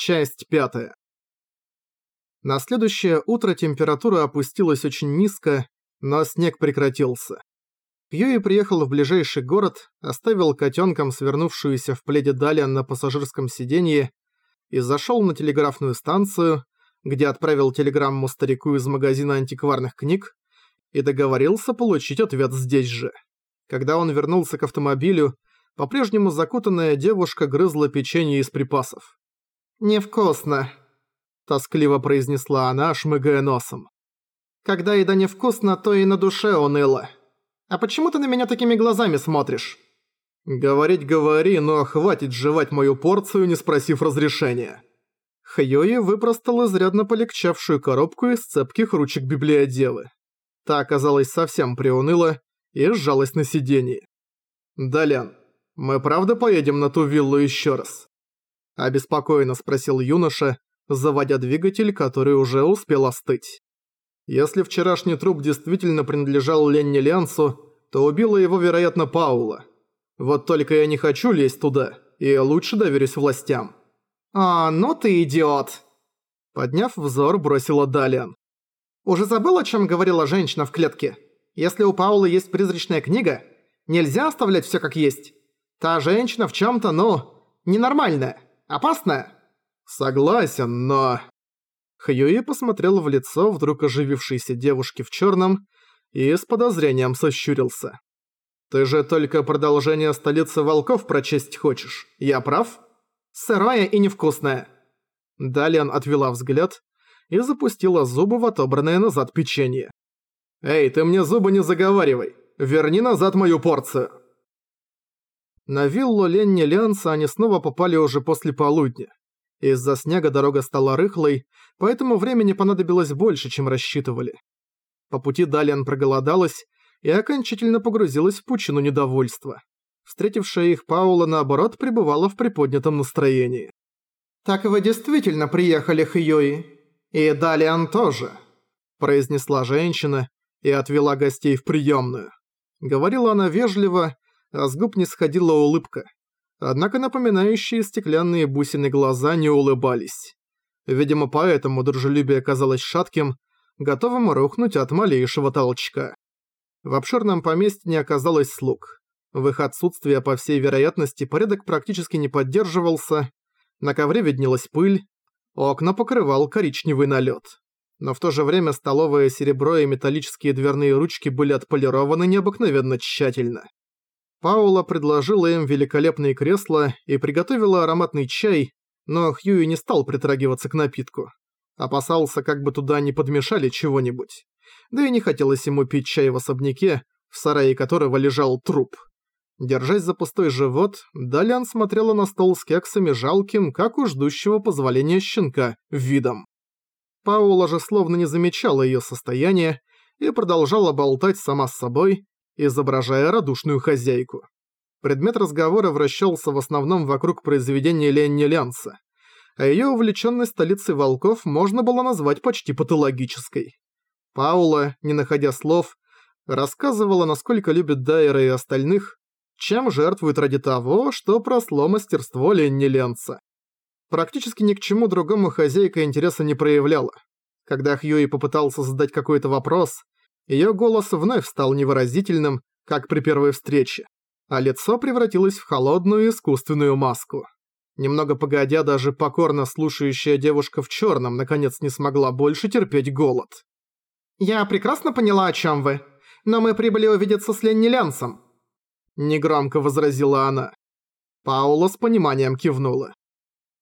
Часть пятая. На следующее утро температура опустилась очень низко, но снег прекратился. Кьюи приехал в ближайший город, оставил котенком свернувшуюся в пледе Далиан на пассажирском сиденье и зашел на телеграфную станцию, где отправил телеграмму старику из магазина антикварных книг и договорился получить ответ здесь же. Когда он вернулся к автомобилю, по-прежнему закутанная девушка грызла печенье из припасов. «Невкусно», – тоскливо произнесла она, шмыгая носом. «Когда еда невкусна, то и на душе уныло. А почему ты на меня такими глазами смотришь?» «Говорить говори, но хватит жевать мою порцию, не спросив разрешения». Хьюи выпростал изрядно полегчавшую коробку из цепких ручек библиодевы. Та оказалась совсем приуныла и сжалась на сиденье. «Далян, мы правда поедем на ту виллу еще раз?» Обеспокоенно спросил юноша, заводя двигатель, который уже успел остыть. Если вчерашний труп действительно принадлежал Ленни Лянсу, то убила его, вероятно, Паула. Вот только я не хочу лезть туда, и лучше доверюсь властям. «А, ну ты идиот!» Подняв взор, бросила Далиан. «Уже забыл, о чем говорила женщина в клетке? Если у Паулы есть призрачная книга, нельзя оставлять все как есть. Та женщина в чем то ну, ненормальная. Опасно?» «Согласен, но...» Хьюи посмотрел в лицо вдруг оживившейся девушки в черном и с подозрением сощурился. «Ты же только продолжение столицы волков прочесть хочешь, я прав?» «Сырое и невкусное». Далиан отвела взгляд и запустила зубы в отобранное назад печенье. «Эй, ты мне зубы не заговаривай! Верни назад мою порцию!» На виллу Ленни Лянса они снова попали уже после полудня. Из-за снега дорога стала рыхлой, поэтому времени понадобилось больше, чем рассчитывали. По пути Далиан проголодалась и окончательно погрузилась в пучину недовольства. Встретившая их Паула, наоборот, пребывала в приподнятом настроении. «Так вы действительно приехали, Хьюи. И Далиан тоже», – произнесла женщина и отвела гостей в приемную. Говорила она вежливо, а с губ не сходила улыбка. Однако напоминающие стеклянные бусины глаза не улыбались. Видимо, поэтому дружелюбие казалось шатким, готовым рухнуть от малейшего толчка. В обширном поместье не оказалось слуг. В их отсутствие, по всей вероятности, порядок практически не поддерживался, на ковре виднелась пыль, окна покрывал коричневый налет. Но в то же время столовое серебро и металлические дверные ручки были отполированы необыкновенно тщательно. Паула предложила им великолепные кресла и приготовила ароматный чай, но Хьюи не стал притрагиваться к напитку. Опасался, как бы туда не подмешали чего-нибудь. Да и не хотелось ему пить чай в особняке, в сарае которого лежал труп. Держась за пустой живот, Далян смотрела на стол с кексами жалким, как у ждущего позволения щенка, видом. Паула же словно не замечала ее состояние и продолжала болтать сама с собой, изображая радушную хозяйку. Предмет разговора вращался в основном вокруг произведения Ленни Лянса, а ее увлеченность столицей волков можно было назвать почти патологической. Паула, не находя слов, рассказывала, насколько любит Дайера и остальных, чем жертвует ради того, что просло мастерство Ленни Ленца. Практически ни к чему другому хозяйка интереса не проявляла. Когда Хьюи попытался задать какой-то вопрос, Её голос вновь стал невыразительным, как при первой встрече, а лицо превратилось в холодную искусственную маску. Немного погодя, даже покорно слушающая девушка в чёрном наконец не смогла больше терпеть голод. «Я прекрасно поняла, о чём вы, но мы прибыли увидеться с Ленни Лянсом», негромко возразила она. Паула с пониманием кивнула.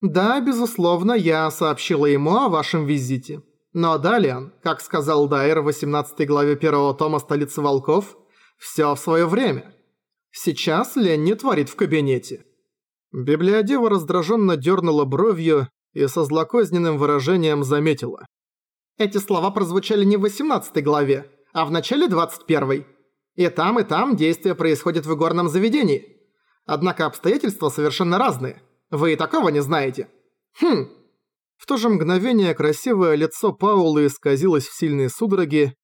«Да, безусловно, я сообщила ему о вашем визите. Но далее, как сказал Дайер в 18 главе первого тома «Столицы волков», все в свое время. Сейчас Ленни творит в кабинете. Библиодева раздраженно дернула бровью и со злокозненным выражением заметила. Эти слова прозвучали не в 18 главе, а в начале 21. И там, и там действия происходят в игорном заведении. Однако обстоятельства совершенно разные. Вы и такого не знаете. Хм, в то же мгновение красивое лицо Паулы исказилось в сильные судороги,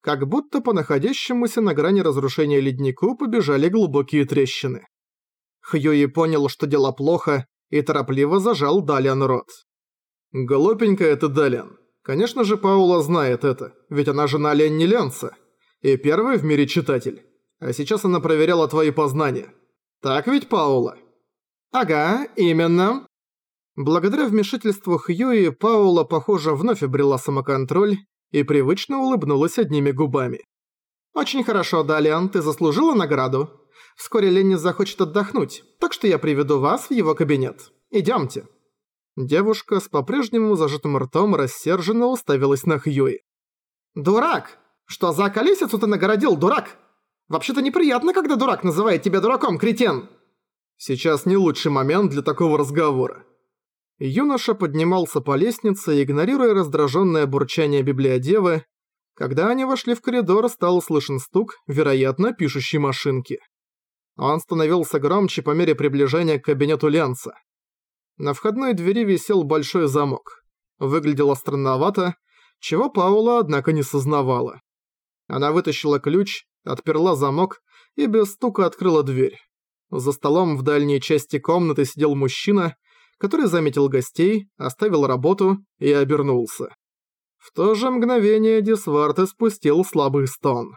как будто по находящемуся на грани разрушения леднику побежали глубокие трещины. Хьюи понял, что дело плохо, и торопливо зажал Далиан рот. Глупенькая ты, Далин. Конечно же, Паула знает это, ведь она жена Ленни Ленца. И первый в мире читатель. А сейчас она проверяла твои познания. Так ведь, Паула? Ага, именно. Благодаря вмешательству Хьюи, Паула, похоже, вновь обрела самоконтроль и привычно улыбнулась одними губами. «Очень хорошо, Далиан, ты заслужила награду. Вскоре Ленни захочет отдохнуть, так что я приведу вас в его кабинет. Идёмте». Девушка с по-прежнему зажатым ртом рассерженно уставилась на Хьюи. «Дурак! Что за колесицу ты нагородил, дурак? Вообще-то неприятно, когда дурак называет тебя дураком, кретин!» Сейчас не лучший момент для такого разговора. Юноша поднимался по лестнице, игнорируя раздраженное бурчание библиодевы. Когда они вошли в коридор, стал слышен стук, вероятно, пишущей машинки. Он становился громче по мере приближения к кабинету Ленца. На входной двери висел большой замок. Выглядело странновато, чего Паула, однако, не сознавала. Она вытащила ключ, отперла замок и без стука открыла дверь. За столом в дальней части комнаты сидел мужчина, который заметил гостей, оставил работу и обернулся. В то же мгновение Дисвард спустил слабый стон.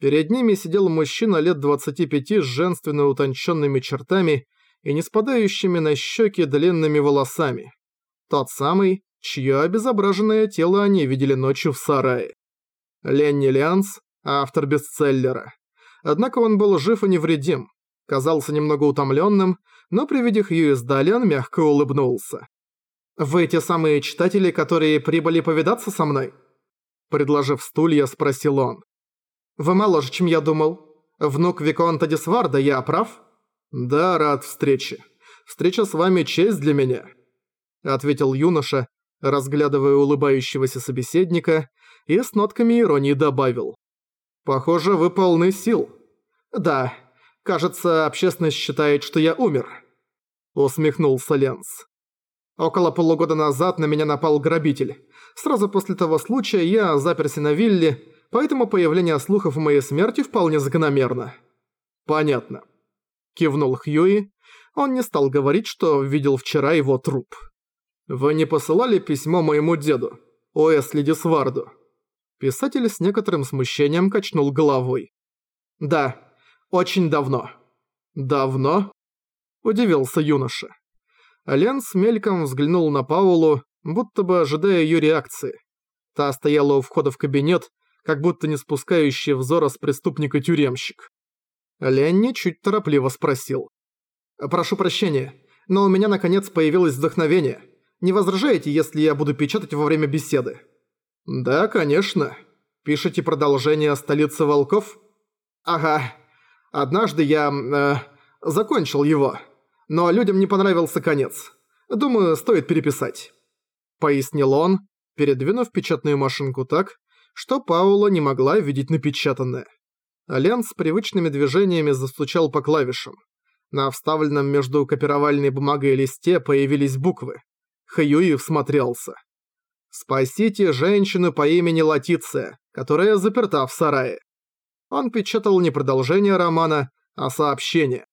Перед ними сидел мужчина лет 25 с женственно утонченными чертами и не спадающими на щеки длинными волосами. Тот самый, чье обезображенное тело они видели ночью в сарае. Ленни Лианс, автор бестселлера. Однако он был жив и невредим, казался немного утомленным, но при виде Хьюис Далиан мягко улыбнулся. «Вы те самые читатели, которые прибыли повидаться со мной?» Предложив стулья, спросил он. «Вы моложе, чем я думал. Внук Виконта Дисварда, я прав?» «Да, рад встрече. Встреча с вами честь для меня», — ответил юноша, разглядывая улыбающегося собеседника, и с нотками иронии добавил. «Похоже, вы полны сил». «Да, кажется, общественность считает, что я умер», — усмехнулся Ленс. «Около полугода назад на меня напал грабитель. Сразу после того случая я заперся на вилле, поэтому появление слухов о моей смерти вполне закономерно». «Понятно», Кивнул Хьюи. Он не стал говорить, что видел вчера его труп. «Вы не посылали письмо моему деду, Уэсли Дисварду?» Писатель с некоторым смущением качнул головой. «Да, очень давно». «Давно?» Удивился юноша. Ленс мельком взглянул на Паулу, будто бы ожидая ее реакции. Та стояла у входа в кабинет, как будто не спускающий взора с преступника-тюремщик. Ленни чуть торопливо спросил. «Прошу прощения, но у меня наконец появилось вдохновение. Не возражаете, если я буду печатать во время беседы?» «Да, конечно. Пишите продолжение о столице волков?» «Ага. Однажды я... Э, закончил его. Но людям не понравился конец. Думаю, стоит переписать». Пояснил он, передвинув печатную машинку так, что Паула не могла видеть напечатанное. Лен с привычными движениями застучал по клавишам. На вставленном между копировальной бумагой листе появились буквы. Хьюи всмотрелся. «Спасите женщину по имени Латиция, которая заперта в сарае». Он печатал не продолжение романа, а сообщение.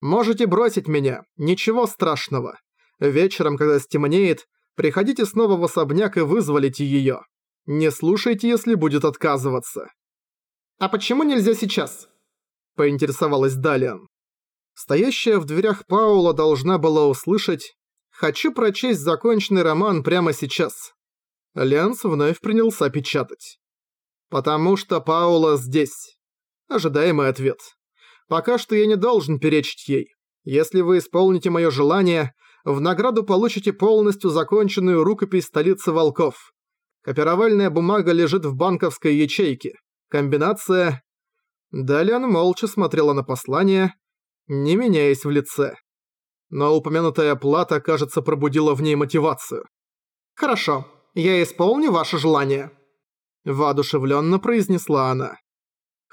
«Можете бросить меня, ничего страшного. Вечером, когда стемнеет, приходите снова в особняк и вызволите её. Не слушайте, если будет отказываться. «А почему нельзя сейчас?» – поинтересовалась Далиан. Стоящая в дверях Паула должна была услышать «Хочу прочесть законченный роман прямо сейчас». Ленс вновь принялся печатать. «Потому что Паула здесь». Ожидаемый ответ. «Пока что я не должен перечить ей. Если вы исполните мое желание, в награду получите полностью законченную рукопись столицы волков. Копировальная бумага лежит в банковской ячейке. Комбинация... Далее она молча смотрела на послание, не меняясь в лице. Но упомянутая плата, кажется, пробудила в ней мотивацию. «Хорошо, я исполню ваше желание», – воодушевленно произнесла она.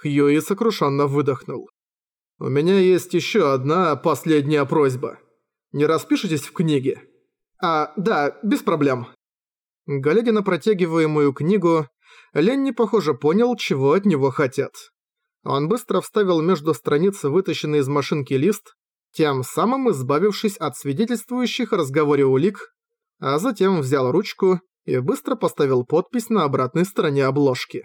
Хьюи сокрушенно выдохнул. «У меня есть еще одна последняя просьба. Не распишитесь в книге?» «А, да, без проблем». Глядя на протягиваемую книгу, Ленни, похоже, понял, чего от него хотят. Он быстро вставил между страниц вытащенный из машинки лист, тем самым избавившись от свидетельствующих о разговоре улик. а затем взял ручку и быстро поставил подпись на обратной стороне обложки.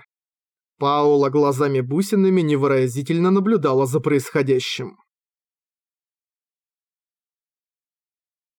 Паула глазами бусинами невыразительно наблюдала за происходящим.